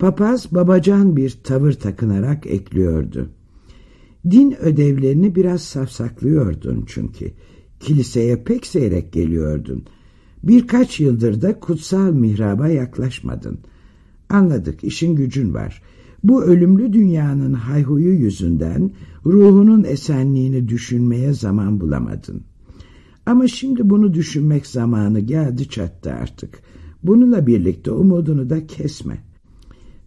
Papaz babacan bir tavır takınarak ekliyordu. Din ödevlerini biraz safsaklıyordun çünkü. Kiliseye pek seyrek geliyordun. Birkaç yıldır da kutsal mihraba yaklaşmadın. Anladık işin gücün var. Bu ölümlü dünyanın hayhuyu yüzünden ruhunun esenliğini düşünmeye zaman bulamadın. Ama şimdi bunu düşünmek zamanı geldi çattı artık. Bununla birlikte umudunu da kesme.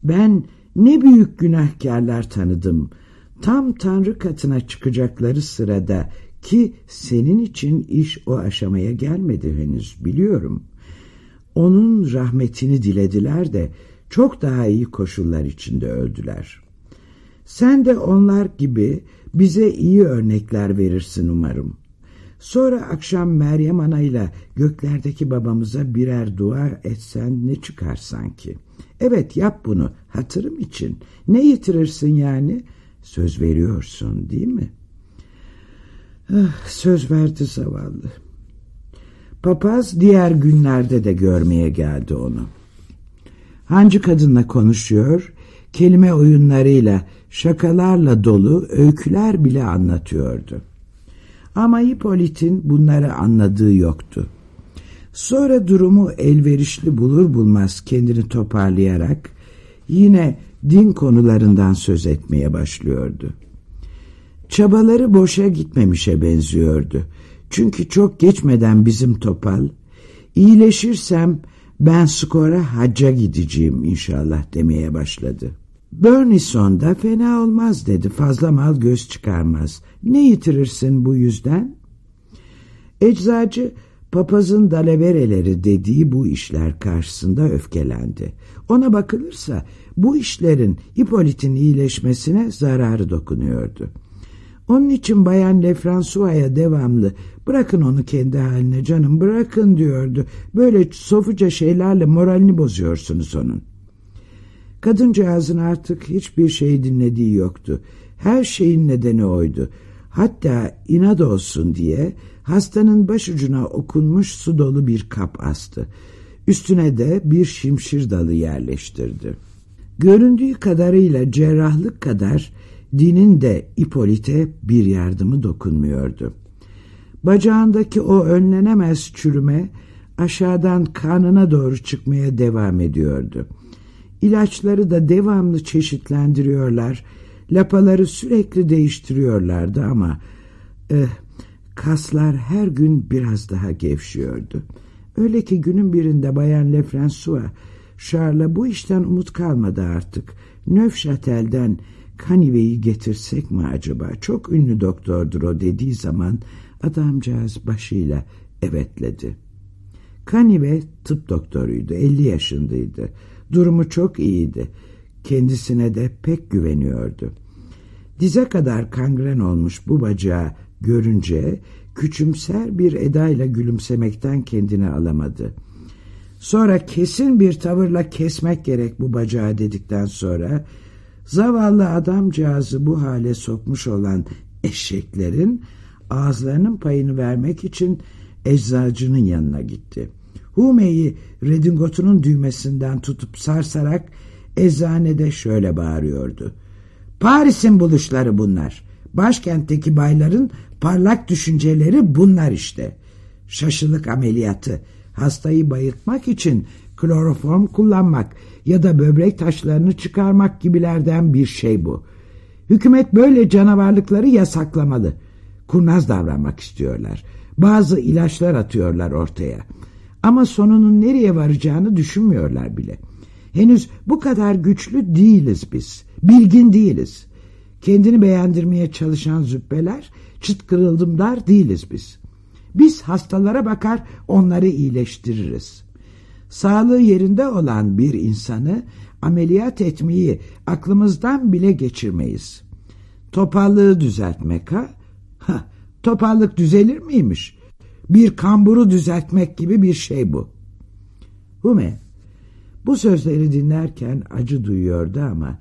Ben ne büyük günahkarlar tanıdım. Tam Tanrı katına çıkacakları sırada ki senin için iş o aşamaya gelmedi henüz biliyorum. Onun rahmetini dilediler de çok daha iyi koşullar içinde öldüler. Sen de onlar gibi bize iyi örnekler verirsin umarım. Sonra akşam Meryem Ana'yla göklerdeki babamıza birer dua etsen ne çıkar sanki? Evet yap bunu hatırım için. Ne yitirirsin yani? Söz veriyorsun değil mi? Ah, söz verdi zavallı. Papaz diğer günlerde de görmeye geldi onu. Hancı kadınla konuşuyor, kelime oyunlarıyla, şakalarla dolu öyküler bile anlatıyordu. Ama Hippolyt'in bunları anladığı yoktu. Sonra durumu elverişli bulur bulmaz kendini toparlayarak yine din konularından söz etmeye başlıyordu. Çabaları boşa gitmemişe benziyordu. Çünkü çok geçmeden bizim topal, iyileşirsem ben skora hacca gideceğim inşallah demeye başladı. Burnison da fena olmaz dedi. Fazla mal göz çıkarmaz. Ne yitirirsin bu yüzden? Eczacı papazın dalavereleri dediği bu işler karşısında öfkelendi. Ona bakılırsa bu işlerin Hippolyt'in iyileşmesine zararı dokunuyordu. Onun için Bayan Lefransua'ya devamlı bırakın onu kendi haline canım bırakın diyordu. Böyle sofuca şeylerle moralini bozuyorsunuz onun. Kadıncağızın artık hiçbir şey dinlediği yoktu. Her şeyin nedeni oydu. Hatta inat olsun diye hastanın başucuna okunmuş su dolu bir kap astı. Üstüne de bir şimşir dalı yerleştirdi. Göründüğü kadarıyla cerrahlık kadar dinin de Ipolite bir yardımı dokunmuyordu. Bacağındaki o önlenemez çürüme aşağıdan karnına doğru çıkmaya devam ediyordu. İlaçları da devamlı çeşitlendiriyorlar. Lapaları sürekli değiştiriyorlardı ama eh, kaslar her gün biraz daha gevşiyordu. Öyle ki günün birinde Bayan Lefrancois Charles'a bu işten umut kalmadı artık. Nöfşatel'den Kanive'yi getirsek mi acaba? Çok ünlü doktordur o dediği zaman adamcağız başıyla evetledi. Kanive tıp doktoruydu. 50 yaşındaydı. Durumu çok iyiydi. Kendisine de pek güveniyordu. Dize kadar kangren olmuş bu bacağı görünce küçümser bir edayla gülümsemekten kendini alamadı. Sonra kesin bir tavırla kesmek gerek bu bacağı dedikten sonra zavallı adamcağızı bu hale sokmuş olan eşeklerin ağızlarının payını vermek için eczacının yanına gitti. Hume'yi redingotunun düğmesinden tutup sarsarak eczanede şöyle bağırıyordu. Paris'in buluşları bunlar. Başkentteki bayların parlak düşünceleri bunlar işte. Şaşılık ameliyatı, hastayı bayıltmak için kloroform kullanmak ya da böbrek taşlarını çıkarmak gibilerden bir şey bu. Hükümet böyle canavarlıkları yasaklamalı. Kurnaz davranmak istiyorlar. Bazı ilaçlar atıyorlar ortaya. Ama sonunun nereye varacağını düşünmüyorlar bile. Henüz bu kadar güçlü değiliz biz. Bilgin değiliz. Kendini beğendirmeye çalışan züppeler çıt kırıldımlar değiliz biz. Biz hastalara bakar onları iyileştiririz. Sağlığı yerinde olan bir insanı ameliyat etmeyi aklımızdan bile geçirmeyiz. Topallığı düzeltmek ha? ha topallık düzelir miymiş? Bir kamburu düzeltmek gibi bir şey bu. Hume bu sözleri dinlerken acı duyuyordu ama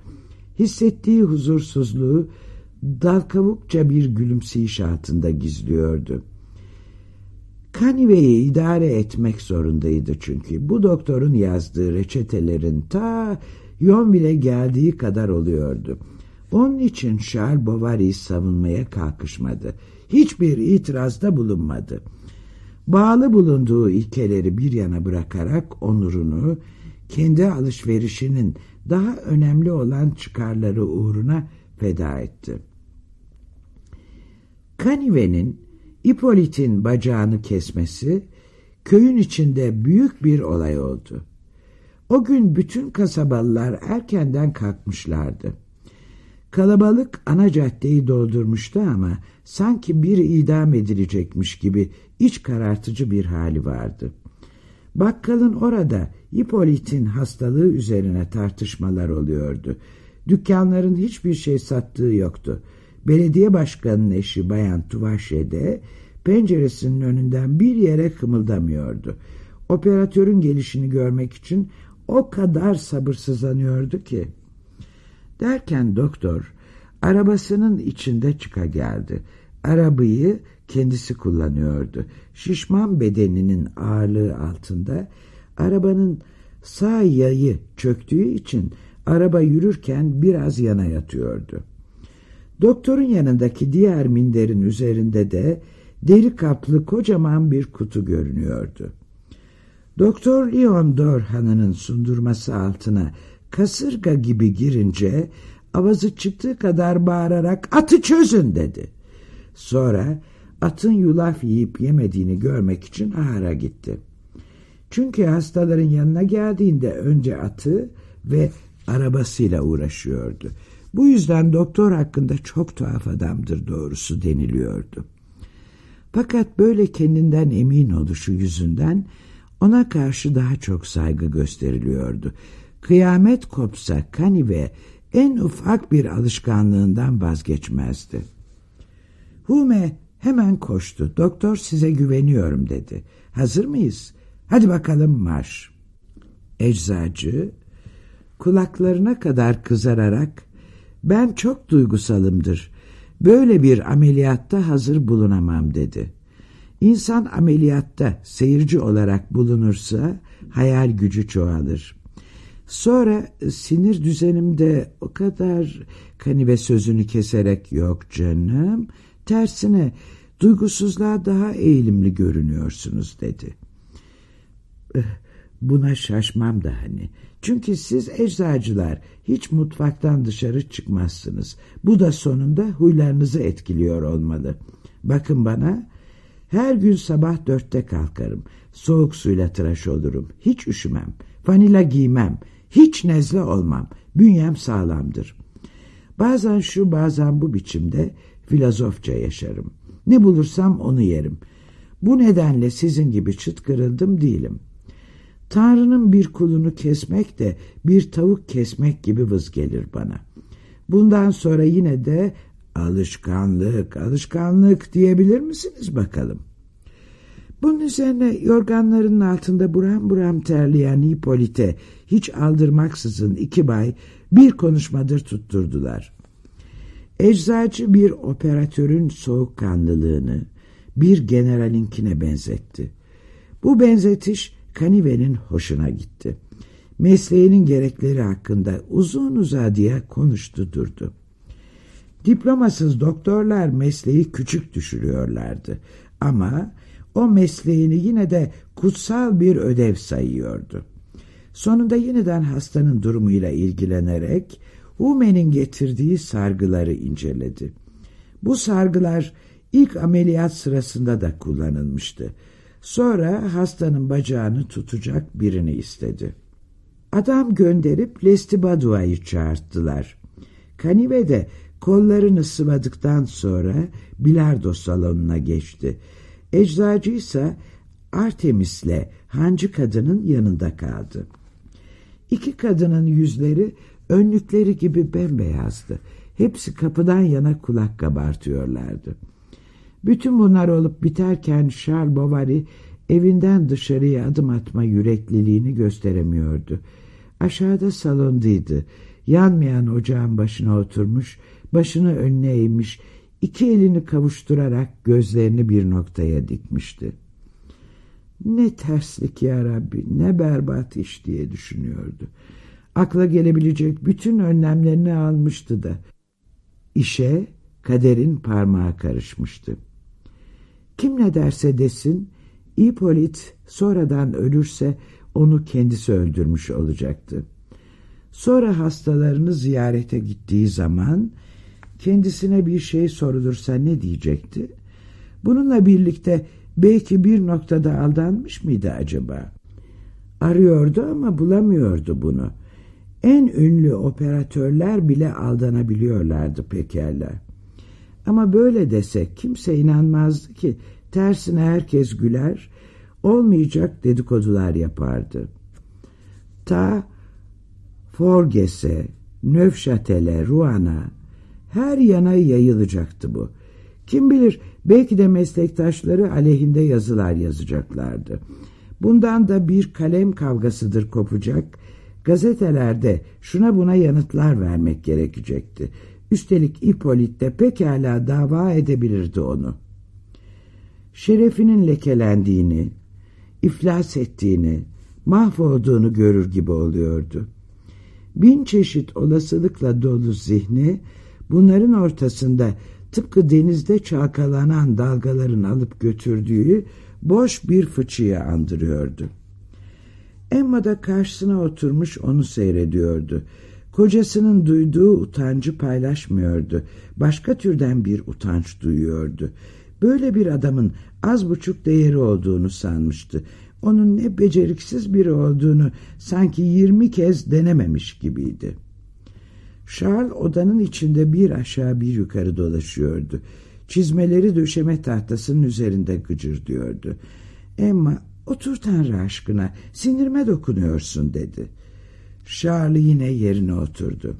hissettiği huzursuzluğu dal kavukça bir gülümseyiş altında gizliyordu. Kanive'yi idare etmek zorundaydı çünkü. Bu doktorun yazdığı reçetelerin ta Yonville'e geldiği kadar oluyordu. Onun için Charles Bovary'i savunmaya kalkışmadı. Hiçbir itirazda bulunmadı. Bağlı bulunduğu ilkeleri bir yana bırakarak onurunu, kendi alışverişinin daha önemli olan çıkarları uğruna feda etti. Kanive'nin İpolit'in bacağını kesmesi köyün içinde büyük bir olay oldu. O gün bütün kasabalılar erkenden kalkmışlardı. Kalabalık ana caddeyi doldurmuştu ama sanki biri idam edilecekmiş gibi iç karartıcı bir hali vardı. Bakkalın orada Hipolit'in hastalığı üzerine tartışmalar oluyordu. Dükkanların hiçbir şey sattığı yoktu. Belediye başkanının eşi Bayan Tuvaşe de penceresinin önünden bir yere kımıldamıyordu. Operatörün gelişini görmek için o kadar sabırsızlanıyordu ki. Derken doktor arabasının içinde çıka geldi. Arabayı kendisi kullanıyordu. Şişman bedeninin ağırlığı altında arabanın sağ yayı çöktüğü için araba yürürken biraz yana yatıyordu. Doktorun yanındaki diğer minderin üzerinde de deri kaplı kocaman bir kutu görünüyordu. Doktor Leon Dorhan'ın sundurması altına kasırga gibi girince avazı çıktığı kadar bağırarak atı çözün dedi. Sonra atın yulaf yiyip yemediğini görmek için ahıra gitti. Çünkü hastaların yanına geldiğinde önce atı ve arabasıyla uğraşıyordu. Bu yüzden doktor hakkında çok tuhaf adamdır doğrusu deniliyordu. Fakat böyle kendinden emin oluşu yüzünden ona karşı daha çok saygı gösteriliyordu. Kıyamet kopsa Kanive en ufak bir alışkanlığından vazgeçmezdi. Hume hemen koştu. Doktor size güveniyorum dedi. Hazır mıyız? Hadi bakalım marş. Eczacı kulaklarına kadar kızararak ben çok duygusalımdır. Böyle bir ameliyatta hazır bulunamam dedi. İnsan ameliyatta seyirci olarak bulunursa hayal gücü çoğalır. Sonra sinir düzenimde o kadar kanive sözünü keserek yok canım tersine duygusuzluğa daha eğilimli görünüyorsunuz dedi. Eh, buna şaşmam da hani. Çünkü siz eczacılar hiç mutfaktan dışarı çıkmazsınız. Bu da sonunda huylarınızı etkiliyor olmalı. Bakın bana her gün sabah dörtte kalkarım. Soğuk suyla tıraş olurum. Hiç üşümem. Vanila giymem. Hiç nezle olmam. Bünyem sağlamdır. Bazen şu bazen bu biçimde filozofça yaşarım. Ne bulursam onu yerim. Bu nedenle sizin gibi çıt kırıldım değilim. Tanrı'nın bir kulunu kesmek de bir tavuk kesmek gibi vız gelir bana. Bundan sonra yine de alışkanlık, alışkanlık diyebilir misiniz bakalım? Bunun üzerine yorganlarının altında buram buram terleyen Hipolite hiç aldırmaksızın iki bay bir konuşmadır tutturdular. Eczacı bir operatörün soğukkanlılığını bir generalinkine benzetti. Bu benzetiş Kanive'nin hoşuna gitti. Mesleğinin gerekleri hakkında uzun uzadıya konuştu durdu. Diplomasız doktorlar mesleği küçük düşürüyorlardı ama o mesleğini yine de kutsal bir ödev sayıyordu. Sonunda yeniden hastanın durumuyla ilgilenerek Hume'nin getirdiği sargıları inceledi. Bu sargılar ilk ameliyat sırasında da kullanılmıştı. Sonra hastanın bacağını tutacak birini istedi. Adam gönderip Lestibadua'yı çağırttılar. Kanive de kollarını sıvadıktan sonra bilardo salonuna geçti. Eczacı ise Artemis'le hancı kadının yanında kaldı. İki kadının yüzleri önlükleri gibi bembeyazdı. Hepsi kapıdan yana kulak kabartıyorlardı. Bütün bunlar olup biterken Charles Bovary evinden dışarıya adım atma yürekliliğini gösteremiyordu. Aşağıda salondaydı. Yanmayan ocağın başına oturmuş, başını önüne eğmiş, iki elini kavuşturarak gözlerini bir noktaya dikmişti. Ne terslik ya Rabbi, ne berbat iş diye düşünüyordu. Akla gelebilecek bütün önlemlerini almıştı da. İşe kaderin parmağı karışmıştı. Kim ne derse desin, İpolit sonradan ölürse onu kendisi öldürmüş olacaktı. Sonra hastalarını ziyarete gittiği zaman kendisine bir şey sorulursa ne diyecekti? Bununla birlikte belki bir noktada aldanmış mıydı acaba? Arıyordu ama bulamıyordu bunu. En ünlü operatörler bile aldanabiliyorlardı pekala. Ama böyle desek kimse inanmazdı ki tersine herkes güler, olmayacak dedikodular yapardı. Ta Forges'e, Növşatel'e, Ruan'a her yana yayılacaktı bu. Kim bilir belki de meslektaşları aleyhinde yazılar yazacaklardı. Bundan da bir kalem kavgasıdır kopacak. Gazetelerde şuna buna yanıtlar vermek gerekecekti. Üstelik İpolit de pekala dava edebilirdi onu. Şerefinin lekelendiğini, iflas ettiğini, mahvolduğunu görür gibi oluyordu. Bin çeşit olasılıkla dolu zihni bunların ortasında tıpkı denizde çalkalanan dalgaların alıp götürdüğü boş bir fıçıyı andırıyordu. Emma da karşısına oturmuş onu seyrediyordu. Kocasının duyduğu utancı paylaşmıyordu. Başka türden bir utanç duyuyordu. Böyle bir adamın az buçuk değeri olduğunu sanmıştı. Onun ne beceriksiz biri olduğunu sanki yirmi kez denememiş gibiydi. Charles odanın içinde bir aşağı bir yukarı dolaşıyordu. Çizmeleri döşeme tahtasının üzerinde gıcırdıyordu. Emma otur Tanrı aşkına sinirime dokunuyorsun dedi. Charles yine yerine oturdu.